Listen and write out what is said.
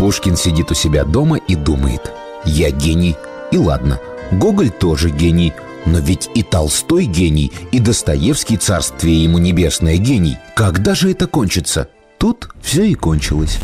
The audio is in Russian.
Пушкин сидит у себя дома и думает «Я гений, и ладно, Гоголь тоже гений, но ведь и Толстой гений, и Достоевский, царствие ему небесное, гений. Когда же это кончится?» Тут все и кончилось.